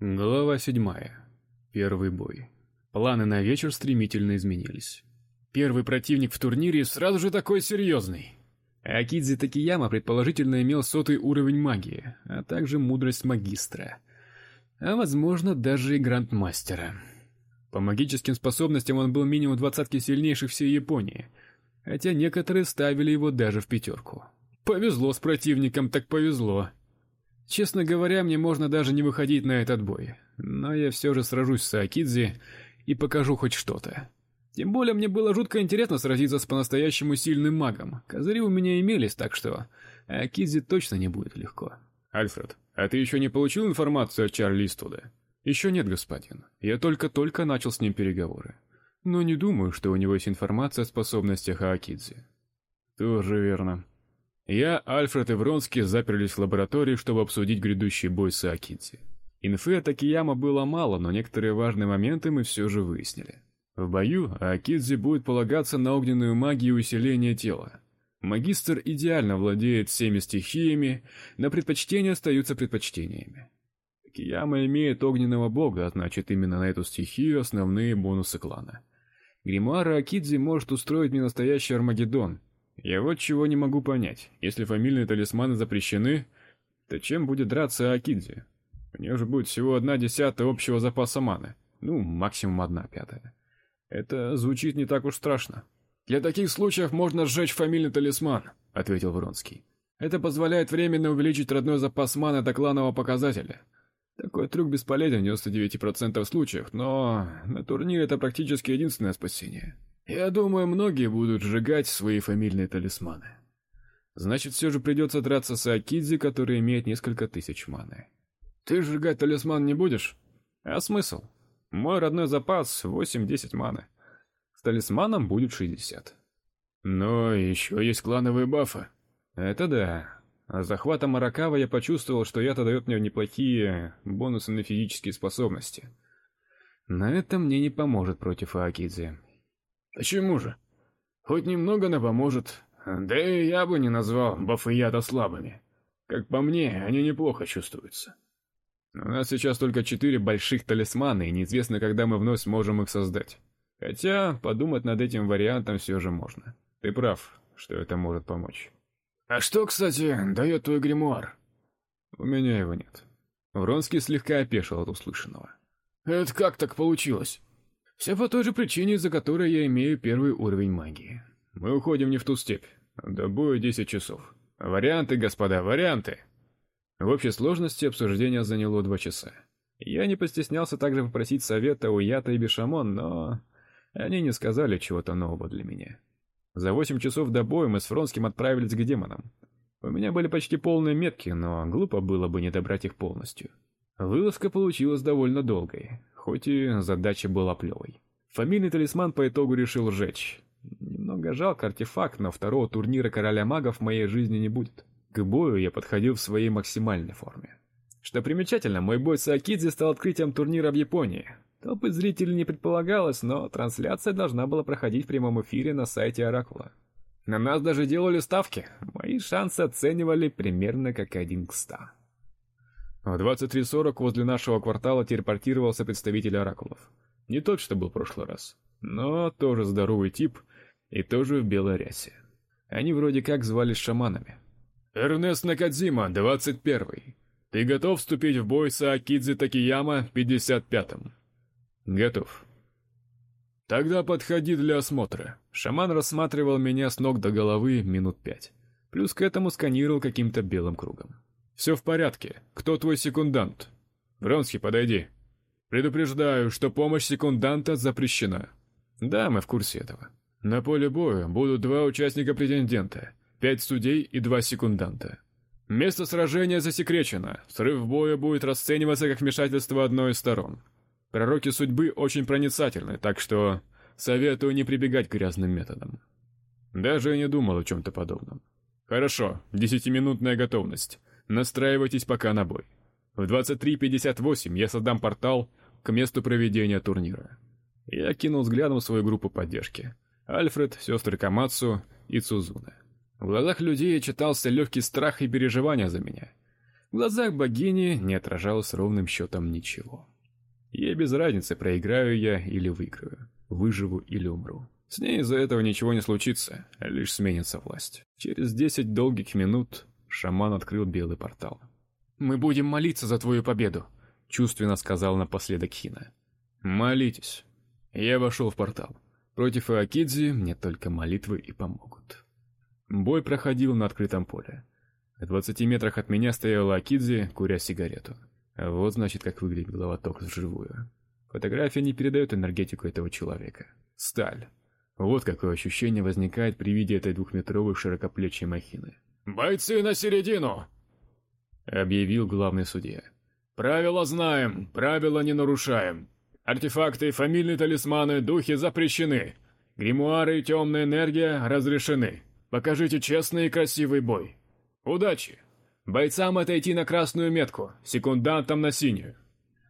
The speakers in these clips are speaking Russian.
Глава седьмая. Первый бой. Планы на вечер стремительно изменились. Первый противник в турнире сразу же такой серьезный. Акидзи Такияма предположительно имел сотый уровень магии, а также мудрость магистра. А возможно, даже и грандмастера. По магическим способностям он был минимум двадцатки сильнейших всей Японии, хотя некоторые ставили его даже в пятерку. Повезло с противником, так повезло. Честно говоря, мне можно даже не выходить на этот бой, но я все же сражусь с Акидзи и покажу хоть что-то. Тем более мне было жутко интересно сразиться с по-настоящему сильным магом. Козыри у меня имелись, так что Акидзи точно не будет легко. Альфред, а ты еще не получил информацию от Чарли Истуда? «Еще нет, господин. Я только-только начал с ним переговоры. Но не думаю, что у него есть информация о способностях Аакидзи. Тоже верно. Я, Альфред и Вронский заперлись в лаборатории, чтобы обсудить грядущий бой с Акидзи. Инфы о Такияма было мало, но некоторые важные моменты мы все же выяснили. В бою Акидзи будет полагаться на огненную магию и усиление тела. Магистр идеально владеет всеми стихиями, но предпочтения остаются предпочтениями. Кияма имеет огненного бога, а значит именно на эту стихию основные бонусы клана. Гримуара Акидзи может устроить мне настоящий Армагеддон, я вот чего не могу понять. Если фамильные талисманы запрещены, то чем будет драться Акидзи? У нее же будет всего одна десятая общего запаса маны. Ну, максимум одна пятая. Это звучит не так уж страшно. Для таких случаев можно сжечь фамильный талисман, ответил Вронский. Это позволяет временно увеличить родной запас маны до кланового показателя. Такой трюк бесполезен в 99% случаев, но на турнире это практически единственное спасение. Я думаю, многие будут сжигать свои фамильные талисманы. Значит, все же придется драться с Акидзи, который имеет несколько тысяч маны. Ты сжигать талисман не будешь? А смысл? Мой родной запас 8-10 маны. С талисманом будет 60. Но еще есть клановые бафы. Это да. А захватом Аракава я почувствовал, что я-то дает мне неплохие бонусы на физические способности. На это мне не поможет против Акидзи. Почему же? Хоть немного, но поможет. Да и я бы не назвал бафы яда слабыми. Как по мне, они неплохо чувствуются. У нас сейчас только четыре больших талисмана, и неизвестно, когда мы вновь сможем их создать. Хотя подумать над этим вариантом все же можно. Ты прав, что это может помочь. А что, кстати, дает твой гримуар? У меня его нет. Вронский слегка опешил от услышанного. Это как так получилось? Все по той же причине, из-за которой я имею первый уровень магии. Мы уходим не в ту степь. До боя 10 часов. Варианты, господа, варианты. В общей сложности обсуждение заняло два часа. Я не постеснялся также попросить совета у Ята и Бешамон, но они не сказали чего-то нового для меня. За восемь часов до боя мы с Фронским отправились к демонам. У меня были почти полные метки, но глупо было бы не добрать их полностью. Вылазка получилась довольно долгой, хоть и задача была плевой. Фамильный талисман по итогу решил сжечь. Немного жалко артефакт, но второго турнира короля магов в моей жизни не будет. К бою я подходил в своей максимальной форме. Что примечательно, мой бой с Акидзи стал открытием турнира в Японии. Толпы зрителей не предполагалось, но трансляция должна была проходить в прямом эфире на сайте Оракула. На нас даже делали ставки. Мои шансы оценивали примерно как один к ста. В 23.40 возле нашего квартала телепортировался представитель оракулов. Не тот, что был в прошлый раз, но тоже здоровый тип и тоже в белой рясе. Они вроде как звались шаманами. Эрнест Накадзима, 21. Ты готов вступить в бой с Акидзи Такияма 55-м? Готов. Тогда подходи для осмотра. Шаман рассматривал меня с ног до головы минут пять. Плюс к этому сканировал каким-то белым кругом. Все в порядке. Кто твой секундант? Вронский, подойди. Предупреждаю, что помощь секунданта запрещена. Да, мы в курсе этого. На поле боя будут два участника претендента, пять судей и два секунданта. Место сражения засекречено. Срыв боя будет расцениваться как вмешательство одной из сторон. Пророки судьбы очень проницательны, так что советую не прибегать к грязным методам. Даже не думал о чем то подобном. Хорошо, десятиминутная готовность. Настраивайтесь пока на бой. В 23:58 я создам портал к месту проведения турнира. Я кинул взглядом свою группу поддержки: Альфред, сестры Камацу и Цузуна. В глазах людей читался легкий страх и переживания за меня. глазах богини не отражалось ровным счетом ничего. Ей без разницы, проиграю я или выиграю, выживу или умру. С ней из-за этого ничего не случится, лишь сменится власть. Через десять долгих минут шаман открыл белый портал. Мы будем молиться за твою победу, чувственно сказал напоследок Хина. Молитесь. Я вошел в портал. Против Иокидзи мне только молитвы и помогут. Бой проходил на открытом поле. В двадцати метрах от меня стояла Акидзи, куря сигарету. Вот значит, как выглядит головоток вживую. Фотография не передает энергетику этого человека. Сталь. Вот какое ощущение возникает при виде этой двухметровой широкоплечей махины. Бойцы на середину, объявил главный судья. Правила знаем, правила не нарушаем. Артефакты, фамильные талисманы, духи запрещены. Гримуары и темная энергия разрешены. Покажите честный и красивый бой. Удачи. Бойцам отойти на красную метку, секундантам на синюю.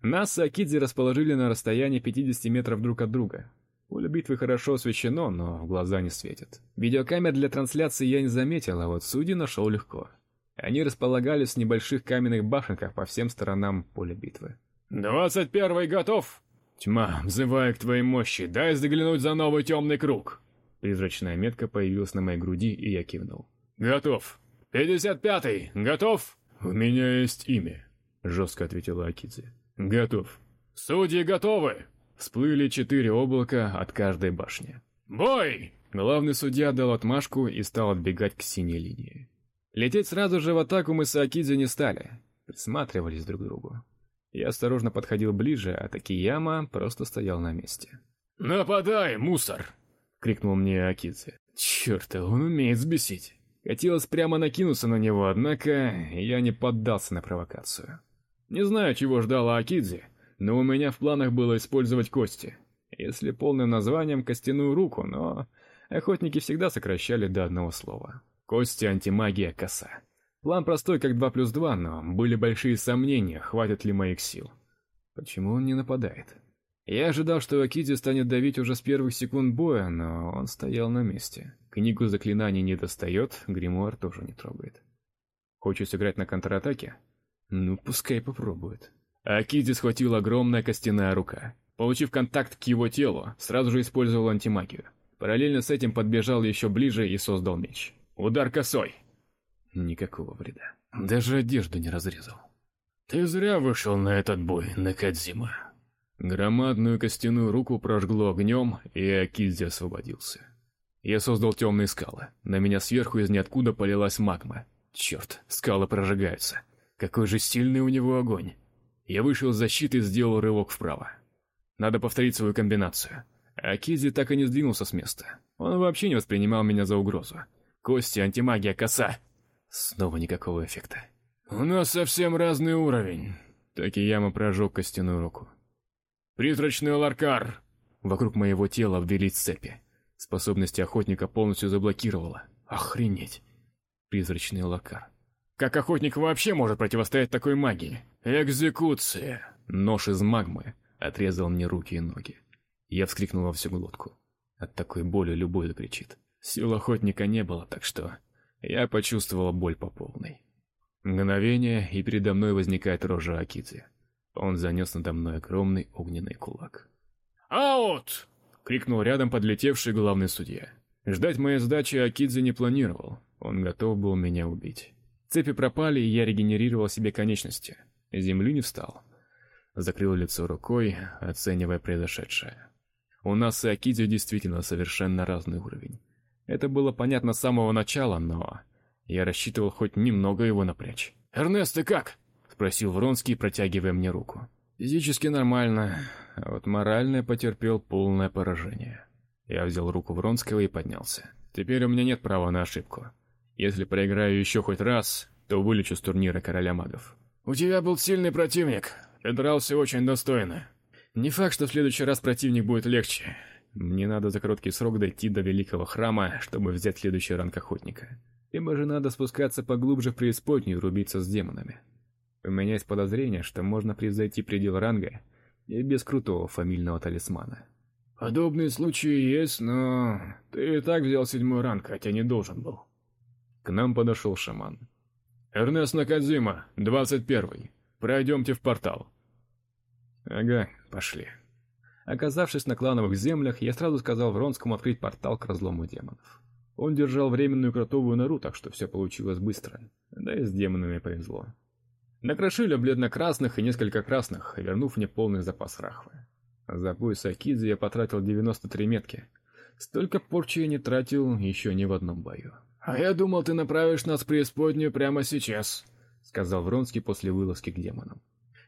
Нас с Акидзи расположили на расстоянии 50 метров друг от друга. Поле битвы хорошо освещено, но в глаза не светит. Видеокамер для трансляции я не заметил, а вот судьи нашел легко. Они располагались в небольших каменных башенках по всем сторонам поля битвы. «Двадцать первый готов!» «Тьма, взывая к твоей мощи, дай заглянуть за новый темный круг!» Призрачная метка появилась на моей груди, и я кивнул. «Готов! Пятьдесят пятый! Готов?» «У меня есть имя», — жестко ответила Акидзе. «Готов». «Судьи готовы!» Всплыли четыре облака от каждой башни. «Бой!» Главный судья дал отмашку и стал отбегать к синей линии. Лететь сразу же в атаку мы с Акидзе не стали, присматривались друг к другу. Я осторожно подходил ближе, а Такияма просто стоял на месте. «Нападай, мусор!» — крикнул мне Акидзе. Черт, он умеет взбесить. Хотелось прямо накинуться на него, однако я не поддался на провокацию. Не знаю, чего ждала Акидзе, но у меня в планах было использовать кости. Если полным названием костяную руку, но охотники всегда сокращали до одного слова. Кости антимагия коса. План простой, как 2 плюс 2, но были большие сомнения, хватит ли моих сил. Почему он не нападает? Я ожидал, что Акиди станет давить уже с первых секунд боя, но он стоял на месте. Книгу заклинаний не достает, гримуар тоже не трогает. Хочет сыграть на контратаке? Ну, пускай попробует. Акиди схватил огромная костяная рука. Получив контакт к его телу, сразу же использовал антимагию. Параллельно с этим подбежал еще ближе и создал меч. Удар косой. Никакого вреда. Даже одежду не разрезал. Ты зря вышел на этот бой, Накадзима. Громадную костяную руку прожгло огнем, и Акидзи освободился. Я создал темные скалы. На меня сверху из ниоткуда полилась магма. Черт, скалы прожигаются. Какой же сильный у него огонь. Я вышел из защиты и сделал рывок вправо. Надо повторить свою комбинацию. Акидзи так и не сдвинулся с места. Он вообще не воспринимал меня за угрозу. Кости, антимагия, коса. Снова никакого эффекта. У нас совсем разный уровень. Такияма прожег костяную руку. Призрачный ларкар. Вокруг моего тела обвелись цепи. Способности охотника полностью заблокировала. Охренеть. Призрачный ларкар. Как охотник вообще может противостоять такой магии? Экзекуция. Нож из магмы отрезал мне руки и ноги. Я вскрикнул во всю глотку. От такой боли любой закричит. Сил охотника не было, так что я почувствовал боль по полной. Мгновение, и передо мной возникает рожа Акидзи. Он занес надо мной огромный огненный кулак. «Аут!» — крикнул рядом подлетевший главный судья. Ждать моей сдачи Акидзе не планировал. Он готов был меня убить. Цепи пропали, и я регенерировал себе конечности. Земли не встал. Закрыл лицо рукой, оценивая произошедшее. У нас и Акидзе действительно совершенно разный уровень. Это было понятно с самого начала, но я рассчитывал хоть немного его напрячь. "Эрнест, ты как?" спросил Вронский, протягивая мне руку. Физически нормально, а вот морально я потерпел полное поражение. Я взял руку Вронского и поднялся. Теперь у меня нет права на ошибку. Если проиграю еще хоть раз, то вылечу с турнира Короля магов. У тебя был сильный противник. Ты дрался очень достойно. Не факт, что в следующий раз противник будет легче. Мне надо за короткий срок дойти до великого храма, чтобы взять следующий ранг охотника. Либо же надо спускаться поглубже в преисподнюю и рубиться с демонами. У меня есть подозрение, что можно превзойти предел ранга и без крутого фамильного талисмана. Подобные случаи есть, но ты и так взял седьмой ранг, хотя не должен был. К нам подошел шаман. Эрнест Накадзима, двадцать первый. Пройдемте в портал. Ага, пошли. Оказавшись на клановых землях, я сразу сказал Вронскому открыть портал к разлому демонов. Он держал временную кротовую нору, так что все получилось быстро. Да и с демонами повезло. Накрошили бледно-красных и несколько красных, вернув мне полный запас рахвы. За пояс Акидзи я потратил 93 метки. Столько порчи я не тратил еще ни в одном бою. «А я думал, ты направишь нас в преисподнюю прямо сейчас», — сказал Вронский после вылазки к демонам.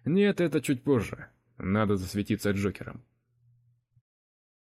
«Нет, это чуть позже. Надо засветиться Джокером».